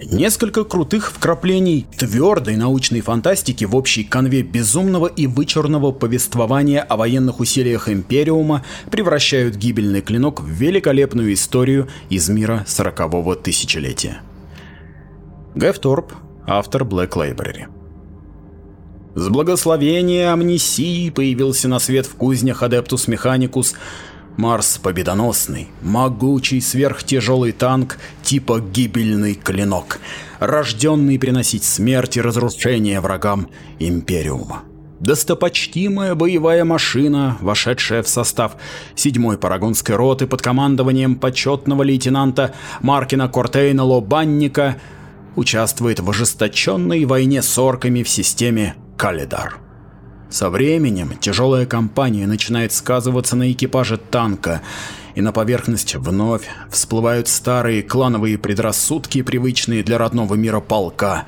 Несколько крутых вкраплений твердой научной фантастики в общей конве безумного и вычурного повествования о военных усилиях Империума превращают гибельный клинок в великолепную историю из мира сорокового тысячелетия. Гэв Торп, автор Black Library. С благословения амнисии появился на свет в кузнях Адептус Механикус Марс победоносный, могучий сверхтяжелый танк типа гибельный клинок, рожденный приносить смерть и разрушение врагам Империума. Достопочтимая боевая машина, вошедшая в состав 7-й парагонской роты под командованием почетного лейтенанта Маркина Кортейна Лобанника, участвует в ожесточенной войне с орками в системе Калидар. Со временем тяжелая компания начинает сказываться на экипаже танка, и на поверхность вновь всплывают старые клановые предрассудки, привычные для родного мира полка.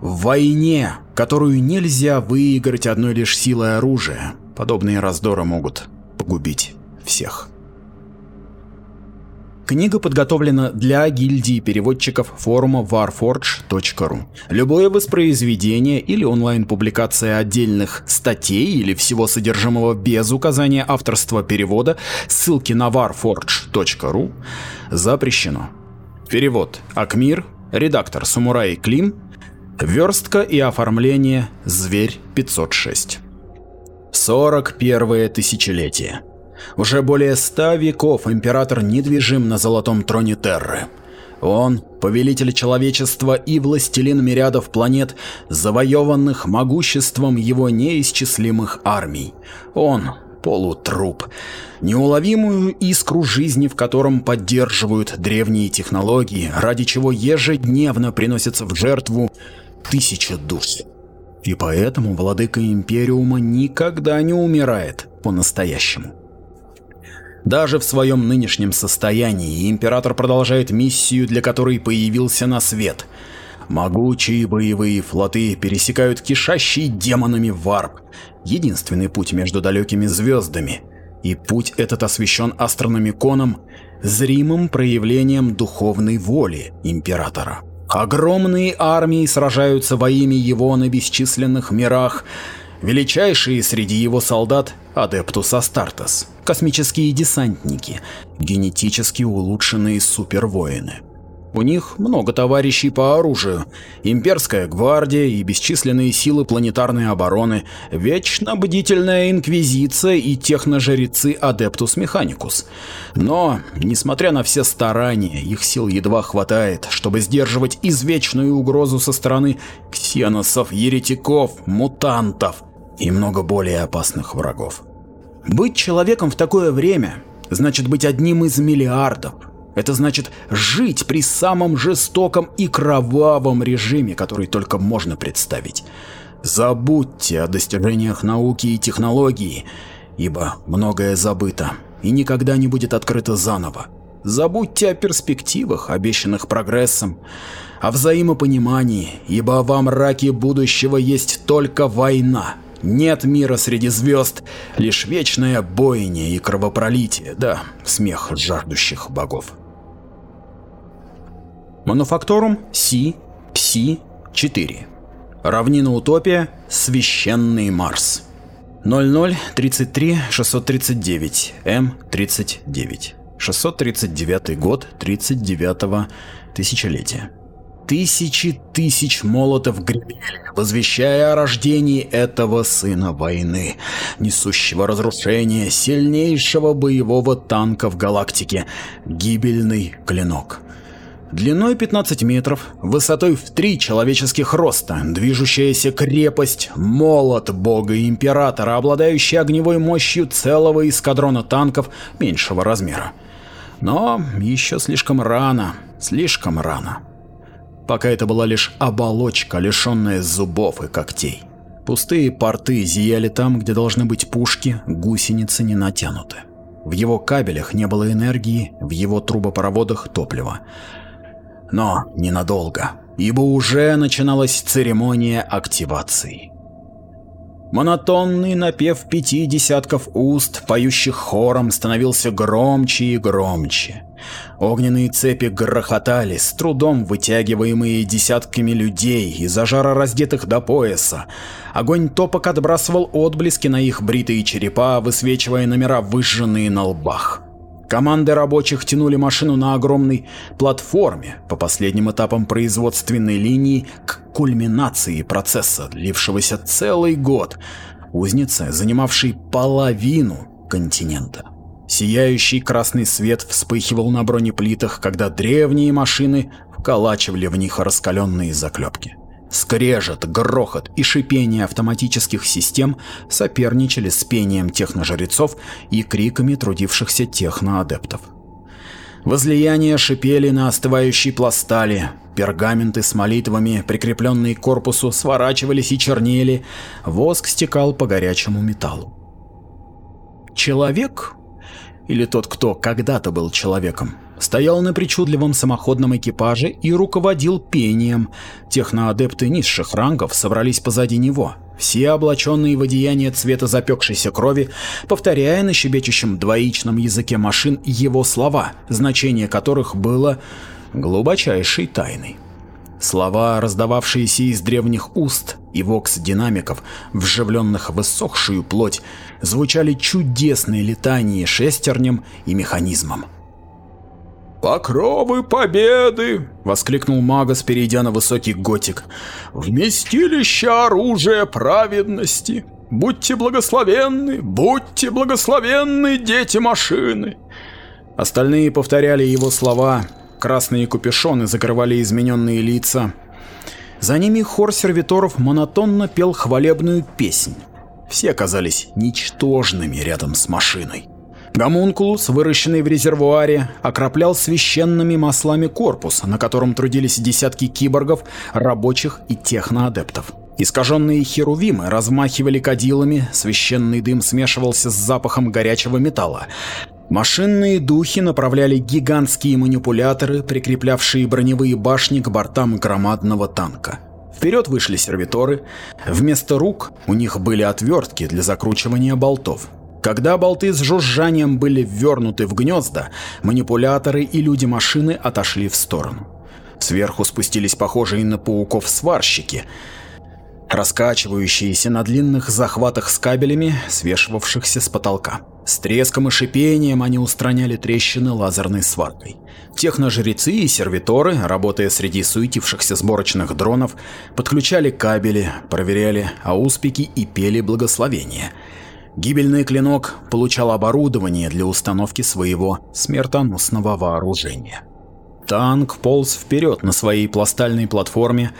В войне, которую нельзя выиграть одной лишь силой оружия, подобные раздоры могут погубить всех. Книга подготовлена для гильдии переводчиков форума warforge.ru. Любое воспроизведение или онлайн-публикация отдельных статей или всего содержимого без указания авторства перевода, ссылки на warforge.ru запрещено. Перевод Акмир, редактор Самурай Клим, верстка и оформление Зверь 506. 41 тысячелетие. Уже более ста веков император недвижим на золотом троне Терры. Он – повелитель человечества и властелин мириадов планет, завоеванных могуществом его неисчислимых армий. Он – полутруп, неуловимую искру жизни, в котором поддерживают древние технологии, ради чего ежедневно приносятся в жертву тысячи душ. И поэтому владыка Империума никогда не умирает по-настоящему. Даже в своем нынешнем состоянии император продолжает миссию, для которой появился на свет. Могучие боевые флоты пересекают кишащий демонами варп, единственный путь между далекими звездами. И путь этот освещен астрономиконом, зримым проявлением духовной воли императора. Огромные армии сражаются во имя его на бесчисленных мирах, Величайшие среди его солдат – Адептус Астартес, космические десантники, генетически улучшенные супервоины. У них много товарищей по оружию, имперская гвардия и бесчисленные силы планетарной обороны, вечно бдительная инквизиция и техножрецы Адептус Механикус. Но, несмотря на все старания, их сил едва хватает, чтобы сдерживать извечную угрозу со стороны ксеносов, еретиков, мутантов – и много более опасных врагов. Быть человеком в такое время значит быть одним из миллиардов. Это значит жить при самом жестоком и кровавом режиме, который только можно представить. Забудьте о достижениях науки и технологии, ибо многое забыто и никогда не будет открыто заново. Забудьте о перспективах, обещанных прогрессом, о взаимопонимании, ибо во мраке будущего есть только война, нет мира среди звезд, лишь вечная бойня и кровопролитие, да смех жаждущих богов. Мануфакторум Си Пси 4. Равнина Утопия, Священный Марс. 0033 639 М39. 639 год 39 тысячелетия. Тысячи тысяч молотов гремели, возвещая о рождении этого сына войны, несущего разрушение сильнейшего боевого танка в галактике – гибельный клинок. Длиной 15 метров, высотой в три человеческих роста, движущаяся крепость, молот бога-императора, обладающий огневой мощью целого эскадрона танков меньшего размера. Но еще слишком рано, слишком рано пока это была лишь оболочка, лишенная зубов и когтей. Пустые порты зияли там, где должны быть пушки, гусеницы не натянуты. В его кабелях не было энергии, в его трубопроводах топлива. Но ненадолго, ибо уже начиналась церемония активации. Монотонный напев пяти десятков уст, поющих хором, становился громче и громче. Огненные цепи грохотали, с трудом вытягиваемые десятками людей из-за жара раздетых до пояса. Огонь топок отбрасывал отблески на их бритые черепа, высвечивая номера, выжженные на лбах. Команды рабочих тянули машину на огромной платформе по последним этапам производственной линии к кульминации процесса, длившегося целый год, узницы, занимавшей половину континента. Сияющий красный свет вспыхивал на бронеплитах, когда древние машины вколачивали в них раскаленные заклепки. Скрежет, грохот и шипение автоматических систем соперничали с пением техножрецов и криками трудившихся техноадептов. Возлияния шипели на остывающей пластали, пергаменты с молитвами, прикрепленные к корпусу, сворачивались и чернели, воск стекал по горячему металлу. Человек, или тот, кто когда-то был человеком, стоял на причудливом самоходном экипаже и руководил пением. Техноадепты низших рангов собрались позади него, все облаченные в одеяние цвета запекшейся крови, повторяя на щебечущем двоичном языке машин его слова, значение которых было глубочайшей тайной. Слова, раздававшиеся из древних уст и вокс-динамиков, вживленных в иссохшую плоть, звучали чудесной летании шестернем и механизмом. «Покровы победы!» — воскликнул Магас, перейдя на высокий готик. «Вместилище оружия праведности! Будьте благословенны, будьте благословенны, дети машины!» Остальные повторяли его слова, красные капюшоны закрывали измененные лица. За ними хор сервиторов монотонно пел хвалебную песнь. Все казались ничтожными рядом с машиной. Гомункулус, выращенный в резервуаре, окроплял священными маслами корпус, на котором трудились десятки киборгов, рабочих и техноадептов. Искаженные херувимы размахивали кадилами, священный дым смешивался с запахом горячего металла. Машинные духи направляли гигантские манипуляторы, прикреплявшие броневые башни к бортам громадного танка. Вперед вышли сервиторы, вместо рук у них были отвертки для закручивания болтов. Когда болты с жужжанием были ввернуты в гнезда, манипуляторы и люди-машины отошли в сторону. Сверху спустились похожие на пауков сварщики, раскачивающиеся на длинных захватах с кабелями, свешивавшихся с потолка. С треском и шипением они устраняли трещины лазерной сваркой. Техножрецы и сервиторы, работая среди суетившихся сборочных дронов, подключали кабели, проверяли ауспики и пели благословения – Гибельный клинок получал оборудование для установки своего смертоносного вооружения. Танк полз вперед на своей пластальной платформе,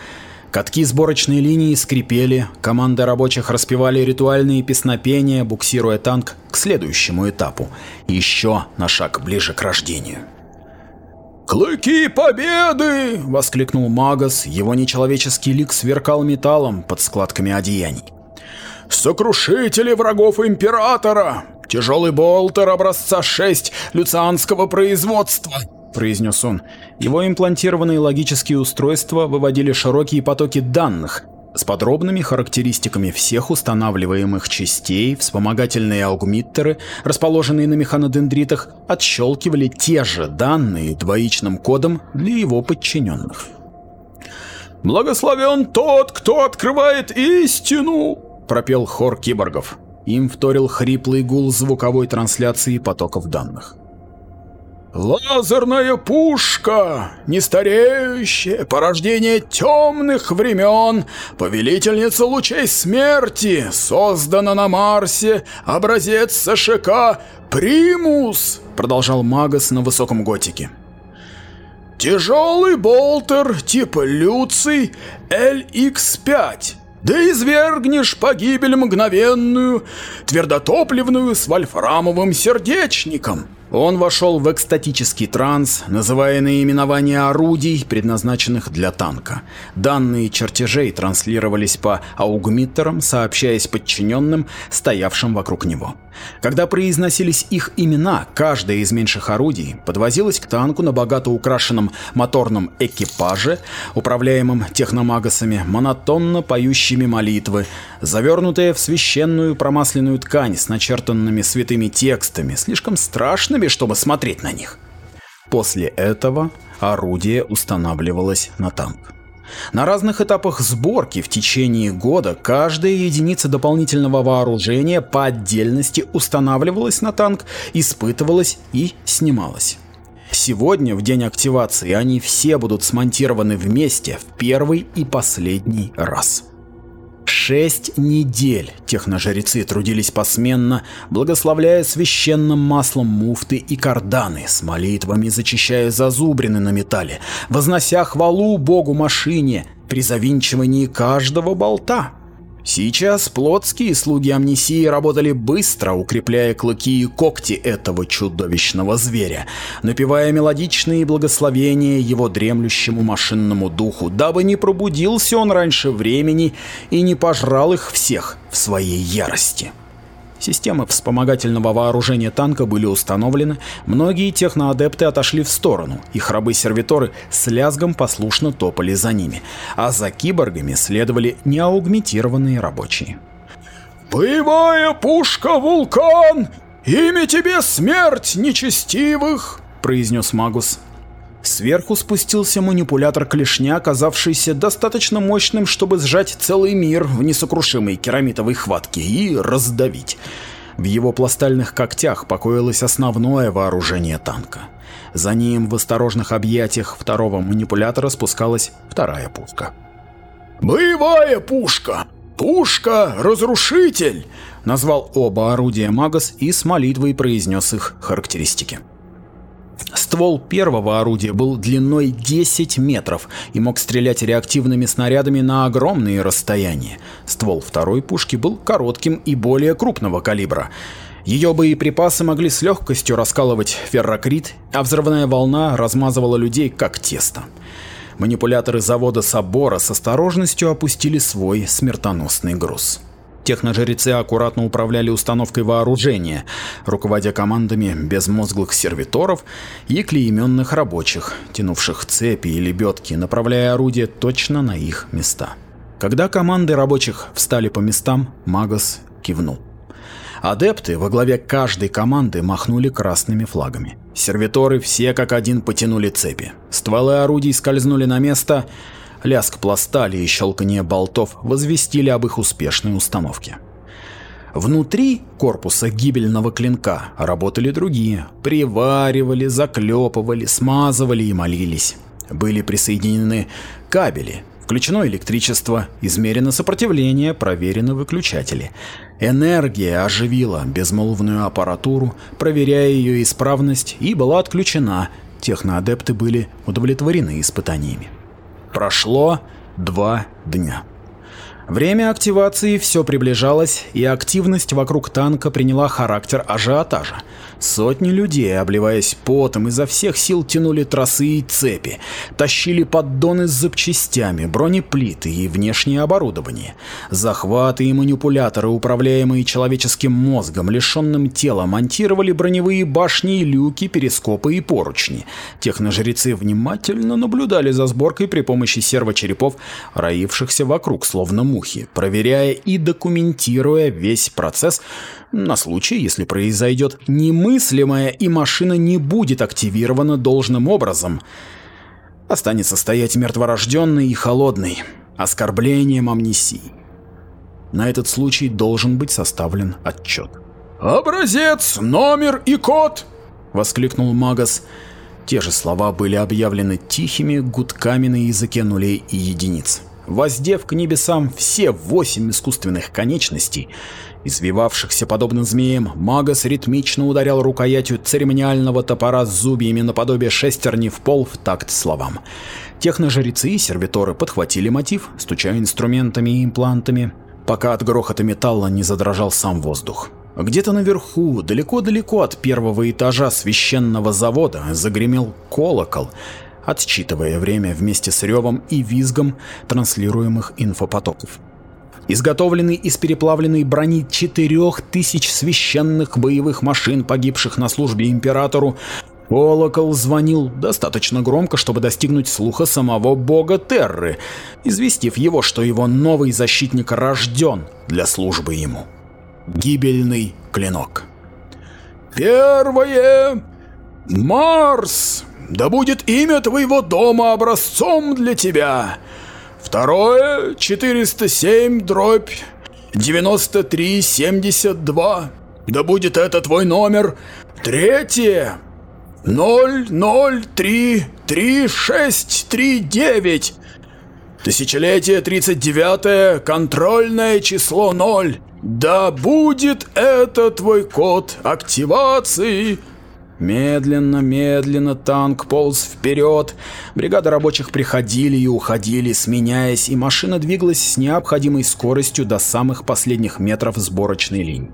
катки сборочной линии скрипели, команды рабочих распевали ритуальные песнопения, буксируя танк к следующему этапу, еще на шаг ближе к рождению. «Клыки победы!» — воскликнул Магас, его нечеловеческий лик сверкал металлом под складками одеяний. Сокрушители врагов Императора! Тяжелый болтер образца 6 люцианского производства!» Произнес он. Его имплантированные логические устройства выводили широкие потоки данных с подробными характеристиками всех устанавливаемых частей, вспомогательные аугмиттеры, расположенные на механодендритах, отщелкивали те же данные двоичным кодом для его подчиненных. «Благословен тот, кто открывает истину!» пропел хор киборгов. Им вторил хриплый гул звуковой трансляции потоков данных. «Лазерная пушка! Нестареющая! Порождение темных времен! Повелительница лучей смерти! Создана на Марсе! Образец СШК! Примус!» Продолжал Магас на высоком готике. «Тяжелый болтер типа Люций LX5 да извергнешь погибель мгновенную, твердотопливную с вольфрамовым сердечником. Он вошел в экстатический транс, называя наименование орудий, предназначенных для танка. Данные чертежей транслировались по аугмиттерам, сообщаясь подчиненным, стоявшим вокруг него. Когда произносились их имена, каждое из меньших орудий подвозилось к танку на богато украшенном моторном экипаже, управляемом техномагасами, монотонно поющими молитвы, завернутые в священную промасленную ткань с начертанными святыми текстами, слишком страшными, чтобы смотреть на них. После этого орудие устанавливалось на танк. На разных этапах сборки в течение года каждая единица дополнительного вооружения по отдельности устанавливалась на танк, испытывалась и снималась. Сегодня, в день активации, они все будут смонтированы вместе в первый и последний раз. Шесть недель техножрецы трудились посменно, благословляя священным маслом муфты и карданы, с молитвами зачищая зазубрины на металле, вознося хвалу богу машине при завинчивании каждого болта. Сейчас плотские слуги амнисии работали быстро, укрепляя клыки и когти этого чудовищного зверя, напевая мелодичные благословения его дремлющему машинному духу, дабы не пробудился он раньше времени и не пожрал их всех в своей ярости. Системы вспомогательного вооружения танка были установлены, многие техноадепты отошли в сторону, и храбы-сервиторы с лязгом послушно топали за ними, а за киборгами следовали неаугментированные рабочие. «Боевая пушка «Вулкан»! Имя тебе смерть нечестивых!» — произнес Магус. Сверху спустился манипулятор клешня, оказавшийся достаточно мощным, чтобы сжать целый мир в несокрушимой керамитовой хватке и раздавить. В его пластальных когтях покоилось основное вооружение танка. За ним в осторожных объятиях второго манипулятора спускалась вторая пушка. «Боевая пушка! Пушка-разрушитель!» Назвал оба орудия Магас и с молитвой произнес их характеристики. Ствол первого орудия был длиной 10 метров и мог стрелять реактивными снарядами на огромные расстояния. Ствол второй пушки был коротким и более крупного калибра. Ее боеприпасы могли с легкостью раскалывать феррокрит, а взрывная волна размазывала людей как тесто. Манипуляторы завода Собора с осторожностью опустили свой смертоносный груз. Техножрецы аккуратно управляли установкой вооружения, руководя командами безмозглых сервиторов и клейменных рабочих, тянувших цепи и лебедки, направляя орудия точно на их места. Когда команды рабочих встали по местам, Магос кивнул. Адепты во главе каждой команды махнули красными флагами. Сервиторы все как один потянули цепи. Стволы орудий скользнули на место, Лязг пластали и щелканье болтов возвестили об их успешной установке. Внутри корпуса гибельного клинка работали другие. Приваривали, заклепывали, смазывали и молились. Были присоединены кабели, включено электричество, измерено сопротивление, проверены выключатели. Энергия оживила безмолвную аппаратуру, проверяя ее исправность, и была отключена. Техноадепты были удовлетворены испытаниями. Прошло два дня. Время активации все приближалось, и активность вокруг танка приняла характер ажиотажа. Сотни людей, обливаясь потом, изо всех сил тянули тросы и цепи, тащили поддоны с запчастями, бронеплиты и внешнее оборудование. Захваты и манипуляторы, управляемые человеческим мозгом, лишенным тела, монтировали броневые башни и люки, перископы и поручни. Техножрецы внимательно наблюдали за сборкой при помощи сервочерепов, роившихся вокруг, словно мухи, проверяя и документируя весь процесс на случай, если произойдет немыслимое и машина не будет активирована должным образом. Останется стоять мертворожденный и холодный, оскорблением амнисии. На этот случай должен быть составлен отчет. «Образец, номер и код!» — воскликнул Магас. Те же слова были объявлены тихими гудками на языке нулей и единиц. Воздев к небесам все восемь искусственных конечностей, извивавшихся подобно змеям, Магас ритмично ударял рукоятью церемониального топора с зубьями наподобие шестерни в пол в такт словам. Техножрецы и сервиторы подхватили мотив, стуча инструментами и имплантами, пока от грохота металла не задрожал сам воздух. Где-то наверху, далеко-далеко от первого этажа священного завода, загремел колокол, отсчитывая время вместе с ревом и визгом транслируемых инфопотоков. Изготовленный из переплавленной брони 4000 священных боевых машин, погибших на службе императору, колокол звонил достаточно громко, чтобы достигнуть слуха самого бога Терры, известив его, что его новый защитник рожден для службы ему. Гибельный клинок. «Первое Марс, да будет имя твоего дома образцом для тебя. Второе, 407 дробь 9372. Да будет это твой номер. Третье, 00333639. Тысячелетие 39 контрольное число 0. Да будет это твой код активации. Медленно, медленно танк полз вперед. Бригады рабочих приходили и уходили, сменяясь, и машина двигалась с необходимой скоростью до самых последних метров сборочной линии.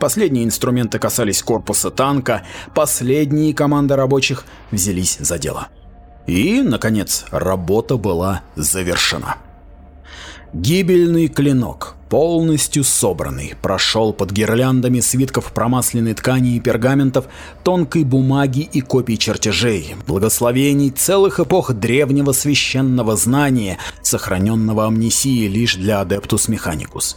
Последние инструменты касались корпуса танка, последние команды рабочих взялись за дело. И, наконец, работа была завершена. Гибельный клинок, полностью собранный, прошел под гирляндами свитков промасленной ткани и пергаментов, тонкой бумаги и копий чертежей, благословений целых эпох древнего священного знания, сохраненного амнисией лишь для Адептус Механикус.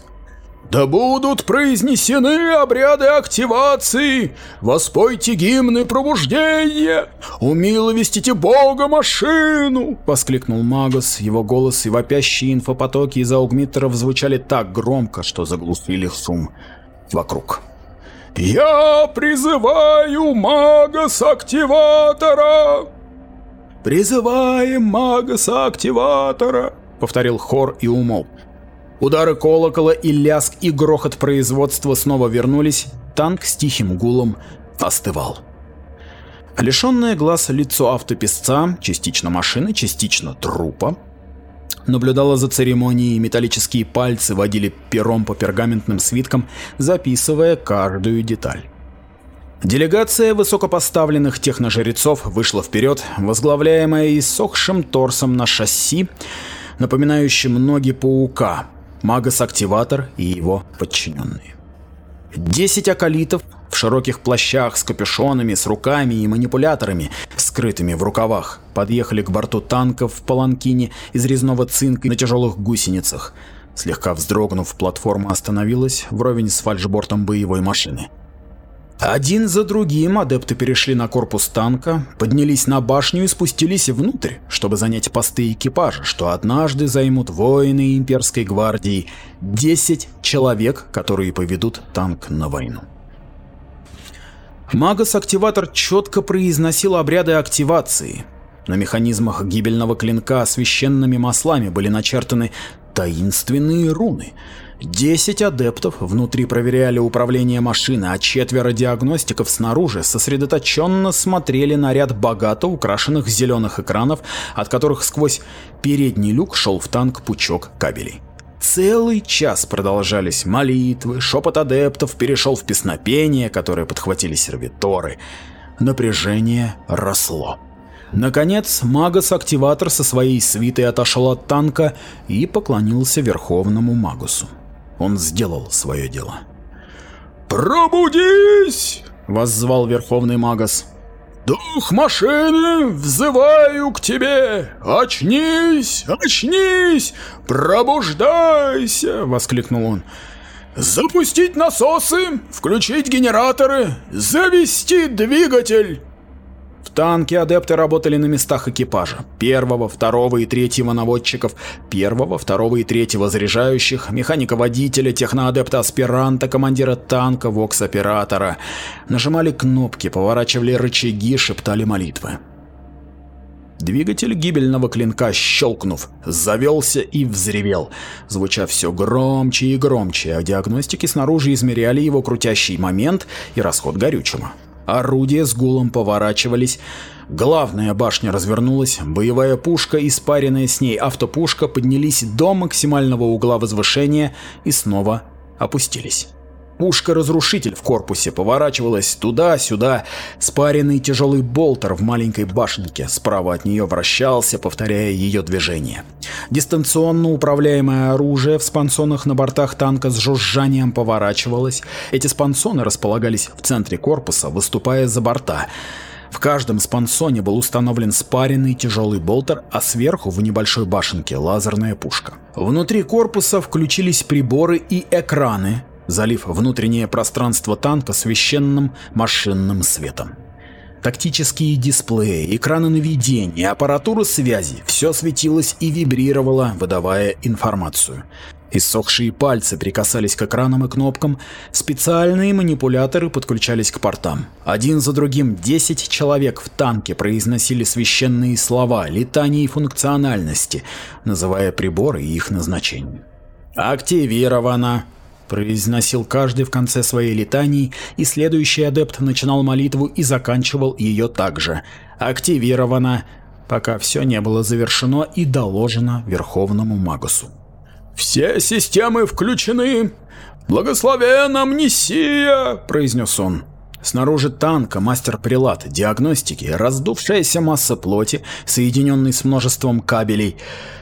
Да будут произнесены обряды активации, воспойте гимны пробуждения, умиловестите бога машину!» — воскликнул Магос. Его голос и вопящие инфопотоки из аугмитеров звучали так громко, что заглушили шум вокруг. «Я призываю Магоса-активатора!» «Призываем Магоса-активатора!» — повторил хор и умолк. Удары колокола и ляск и грохот производства снова вернулись, танк с тихим гулом остывал. Лишенное глаз лицо автописца, частично машины, частично трупа, наблюдала за церемонией, металлические пальцы водили пером по пергаментным свиткам, записывая каждую деталь. Делегация высокопоставленных техножрецов вышла вперед, возглавляемая иссохшим торсом на шасси, напоминающим ноги паука, Магос-активатор и его подчиненные. Десять акалитов в широких плащах с капюшонами, с руками и манипуляторами, скрытыми в рукавах, подъехали к борту танка в паланкине из резного цинка на тяжелых гусеницах. Слегка вздрогнув, платформа остановилась вровень с фальшбортом боевой машины. Один за другим адепты перешли на корпус танка, поднялись на башню и спустились внутрь, чтобы занять посты экипажа, что однажды займут воины имперской гвардии, 10 человек, которые поведут танк на войну. Магос-активатор четко произносил обряды активации. На механизмах гибельного клинка священными маслами были начертаны таинственные руны — Десять адептов внутри проверяли управление машины, а четверо диагностиков снаружи сосредоточенно смотрели на ряд богато украшенных зеленых экранов, от которых сквозь передний люк шел в танк пучок кабелей. Целый час продолжались молитвы, шепот адептов перешел в песнопение, которое подхватили сервиторы. Напряжение росло. Наконец, Магос-активатор со своей свитой отошел от танка и поклонился Верховному Магусу. Он сделал свое дело. «Пробудись!» — воззвал Верховный Магас. «Дух машины, взываю к тебе! Очнись! Очнись! Пробуждайся!» — воскликнул он. «Запустить насосы, включить генераторы, завести двигатель!» В танке адепты работали на местах экипажа. Первого, второго и третьего наводчиков, первого, второго и третьего заряжающих, механика-водителя, техноадепта-аспиранта, командира танка, вокс-оператора. Нажимали кнопки, поворачивали рычаги, шептали молитвы. Двигатель гибельного клинка, щелкнув, завелся и взревел, звуча все громче и громче, а диагностики снаружи измеряли его крутящий момент и расход горючего. Орудия с гулом поворачивались, главная башня развернулась, боевая пушка и спаренная с ней автопушка поднялись до максимального угла возвышения и снова опустились. Пушка-разрушитель в корпусе поворачивалась туда-сюда, спаренный тяжелый болтер в маленькой башенке справа от нее вращался, повторяя ее движение. Дистанционно управляемое оружие в спансонах на бортах танка с жужжанием поворачивалось. Эти спансоны располагались в центре корпуса, выступая за борта. В каждом спансоне был установлен спаренный тяжелый болтер, а сверху в небольшой башенке лазерная пушка. Внутри корпуса включились приборы и экраны, залив внутреннее пространство танка священным машинным светом. Тактические дисплеи, экраны наведения, аппаратура связи – все светилось и вибрировало, выдавая информацию. Иссохшие пальцы прикасались к экранам и кнопкам, специальные манипуляторы подключались к портам. Один за другим 10 человек в танке произносили священные слова, летания и функциональности, называя приборы и их назначение. «Активировано!» – произносил каждый в конце своей летании, и следующий адепт начинал молитву и заканчивал ее также. «Активировано!» пока все не было завершено и доложено Верховному Магусу. «Все системы включены! Благословен амнисия!» – произнес он. Снаружи танка мастер-прилад диагностики, раздувшаяся масса плоти, соединенной с множеством кабелей,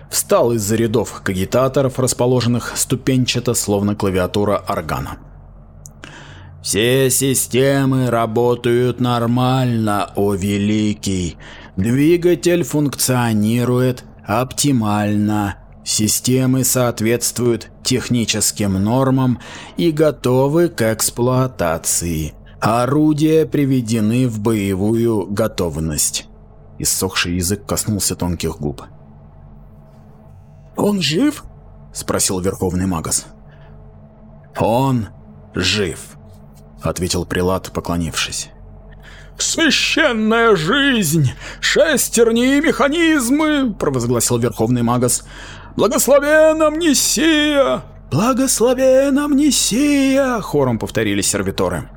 встал из-за рядов кагитаторов, расположенных ступенчато, словно клавиатура органа. «Все системы работают нормально, о великий. Двигатель функционирует оптимально. Системы соответствуют техническим нормам и готовы к эксплуатации. Орудия приведены в боевую готовность. Иссохший язык коснулся тонких губ. «Он жив?» — спросил Верховный Магас. «Он жив», — ответил Прилад, поклонившись. «Священная жизнь! Шестерни и механизмы!» — провозгласил Верховный Магас. «Благословен амнисия!» «Благословен амнисия!» — хором повторили сервиторы.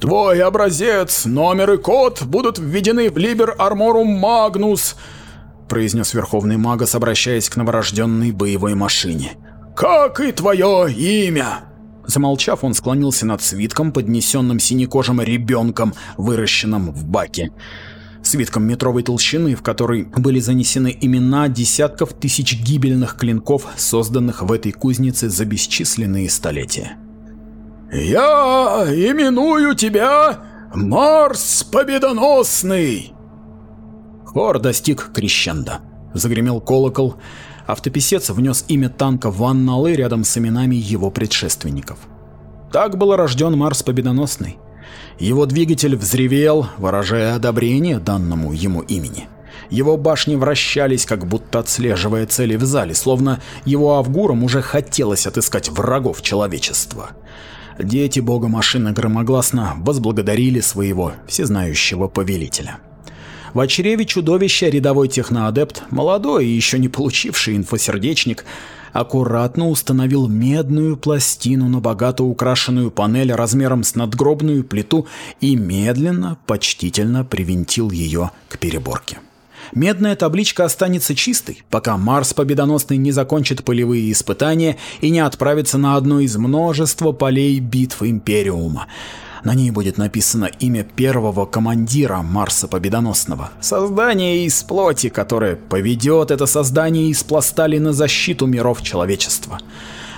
«Твой образец, номер и код будут введены в Liber Armorum Magnus», — произнес Верховный Магас, обращаясь к новорожденной боевой машине. «Как и твое имя!» Замолчав, он склонился над свитком, поднесенным синекожим ребенком, выращенным в баке свитком метровой толщины, в который были занесены имена десятков тысяч гибельных клинков, созданных в этой кузнице за бесчисленные столетия. «Я именую тебя Марс Победоносный!» Хор достиг крещенда. Загремел колокол, автописец внес имя танка Ванналы рядом с именами его предшественников. Так был рожден Марс Победоносный. Его двигатель взревел, выражая одобрение данному ему имени. Его башни вращались, как будто отслеживая цели в зале, словно его авгурам уже хотелось отыскать врагов человечества. Дети бога машины громогласно возблагодарили своего всезнающего повелителя. В очреве чудовища рядовой техноадепт, молодой и еще не получивший инфосердечник, аккуратно установил медную пластину на богато украшенную панель размером с надгробную плиту и медленно, почтительно привинтил ее к переборке. Медная табличка останется чистой, пока Марс Победоносный не закончит полевые испытания и не отправится на одно из множества полей битв Империума. На ней будет написано имя первого командира Марса Победоносного. Создание из плоти, которое поведет это создание из пластали на защиту миров человечества.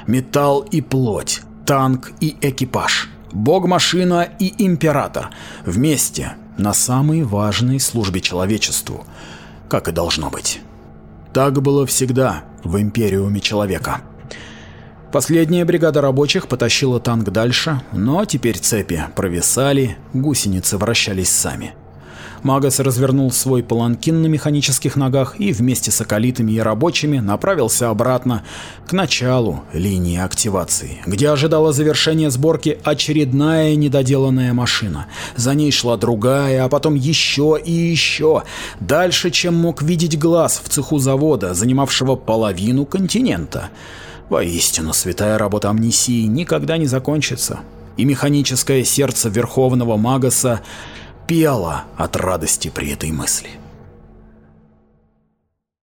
Металл и плоть, танк и экипаж, бог-машина и император. Вместе на самой важной службе человечеству, как и должно быть. Так было всегда в Империуме Человека. Последняя бригада рабочих потащила танк дальше, но теперь цепи провисали, гусеницы вращались сами. Магас развернул свой паланкин на механических ногах и вместе с околитами и рабочими направился обратно к началу линии активации, где ожидала завершения сборки очередная недоделанная машина. За ней шла другая, а потом еще и еще, дальше, чем мог видеть глаз в цеху завода, занимавшего половину континента. Воистину, святая работа амнисии никогда не закончится, и механическое сердце Верховного Магаса пело от радости при этой мысли.